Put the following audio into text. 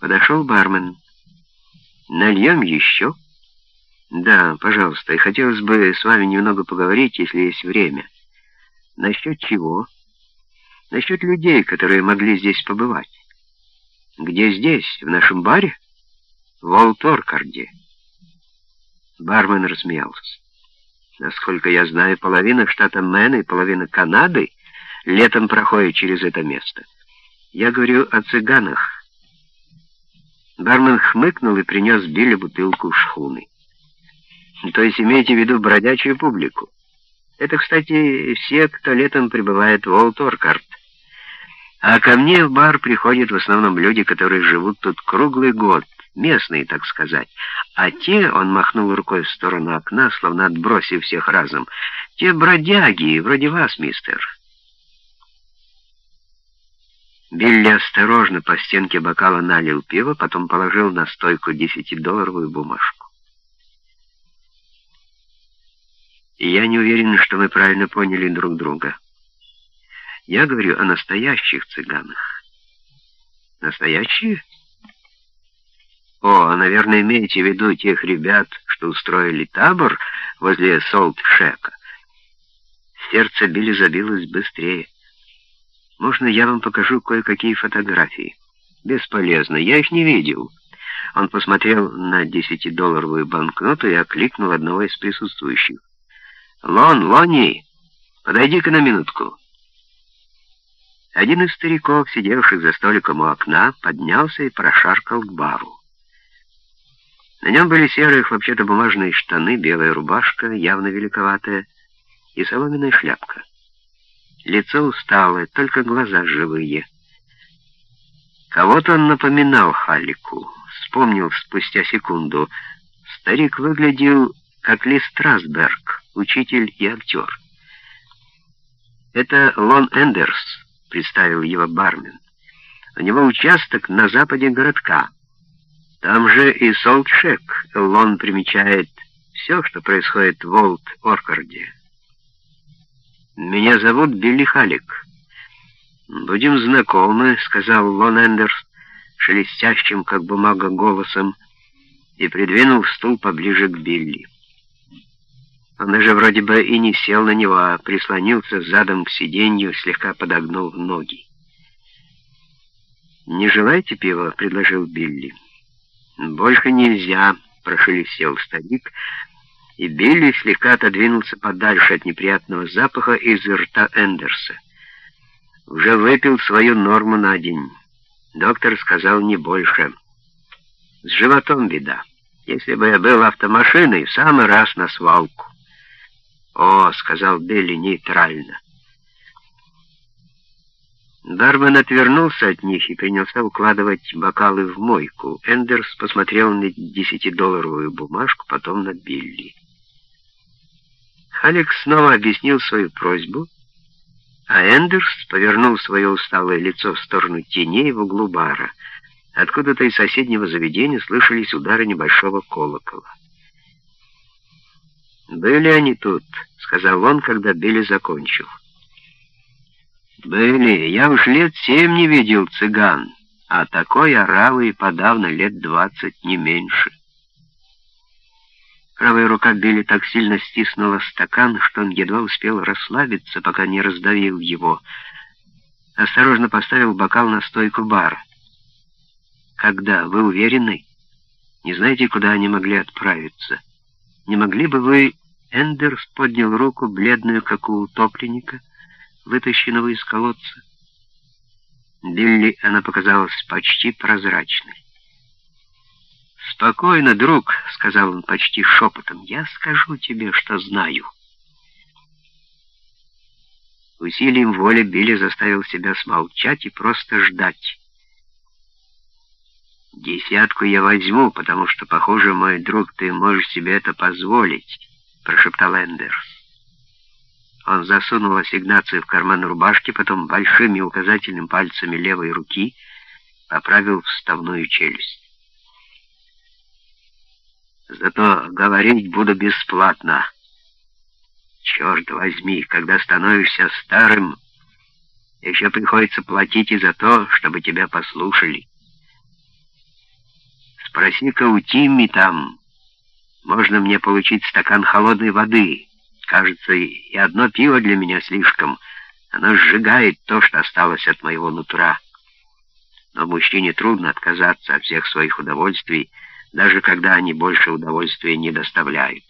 Подошел бармен. «Нальем еще?» «Да, пожалуйста, и хотелось бы с вами немного поговорить, если есть время». «Насчет чего?» «Насчет людей, которые могли здесь побывать». «Где здесь? В нашем баре?» «В Олторкарде». Бармен рассмеялся. «Насколько я знаю, половина штата Мэн и половина Канады летом проходит через это место. Я говорю о цыганах». Бармен хмыкнул и принес Билли бутылку шхуны. То есть имейте в виду бродячую публику. Это, кстати, все, кто летом прибывает в Олторкарт. А ко мне в бар приходят в основном люди, которые живут тут круглый год, местные, так сказать. А те, он махнул рукой в сторону окна, словно отбросив всех разом, те бродяги, вроде вас, мистер. Билли осторожно по стенке бокала налил пиво, потом положил на стойку десятидолларовую бумажку. Я не уверен, что мы правильно поняли друг друга. Я говорю о настоящих цыганах. Настоящие? О, наверное, имеете в виду тех ребят, что устроили табор возле Солт-Шека. Сердце Билли забилось быстрее. Можно я вам покажу кое-какие фотографии? Бесполезно, я их не видел. Он посмотрел на десятидолларовую банкноту и окликнул одного из присутствующих. «Лон, Лони, подойди-ка на минутку». Один из стариков, сидевших за столиком у окна, поднялся и прошаркал к бару. На нем были серые хлопчатобумажные штаны, белая рубашка, явно великоватая, и соломенная шляпка. Лицо усталое, только глаза живые. Кого-то он напоминал Халику. Вспомнил спустя секунду. Старик выглядел как Ли Страсберг, учитель и актер. «Это Лон Эндерс», — представил его бармен. «У него участок на западе городка. Там же и Солтшек. Лон примечает все, что происходит в Олд-Оркарде». «Меня зовут Билли Халик». «Будем знакомы», — сказал Лон Эндерс, шелестящим, как бумага, голосом, и придвинул стул поближе к Билли. Он даже вроде бы и не сел на него, а прислонился задом к сиденью, слегка подогнув ноги. «Не желаете пива?» — предложил Билли. «Больше нельзя», — прошелестел старик, — и Билли слегка отодвинулся подальше от неприятного запаха из рта Эндерса. Уже выпил свою норму на день. Доктор сказал не больше. С животом беда. Если бы я был автомашиной, в самый раз на свалку. «О», — сказал Билли нейтрально. Бармен отвернулся от них и принялся укладывать бокалы в мойку. Эндерс посмотрел на десятидолларовую бумажку, потом на Билли. Алекс снова объяснил свою просьбу, а Эндерс повернул свое усталое лицо в сторону теней в углу бара. Откуда-то из соседнего заведения слышались удары небольшого колокола. «Были они тут», — сказал он, когда Билли закончил. «Были. Я уж лет семь не видел цыган, а такой оравы и подавно лет двадцать, не меньше». Правая рука Билли так сильно стиснула стакан, что он едва успел расслабиться, пока не раздавил его. Осторожно поставил бокал на стойку бара. «Когда? Вы уверены? Не знаете, куда они могли отправиться? Не могли бы вы...» Эндерс поднял руку, бледную, как у утопленника, вытащенного из колодца. Билли она показалась почти прозрачной. «Спокойно, друг», — сказал он почти шепотом, — «я скажу тебе, что знаю». Усилием воли Билли заставил себя смолчать и просто ждать. «Десятку я возьму, потому что, похоже, мой друг, ты можешь себе это позволить», — прошептал Эндерс. Он засунул ассигнацию в карман рубашки, потом большими указательным пальцами левой руки поправил вставную челюсть. Зато говорить буду бесплатно. Черт возьми, когда становишься старым, еще приходится платить и за то, чтобы тебя послушали. Спроси-ка у Тимми там, можно мне получить стакан холодной воды. Кажется, и одно пиво для меня слишком. Оно сжигает то, что осталось от моего нутра. Но мужчине трудно отказаться от всех своих удовольствий, даже когда они больше удовольствия не доставляют.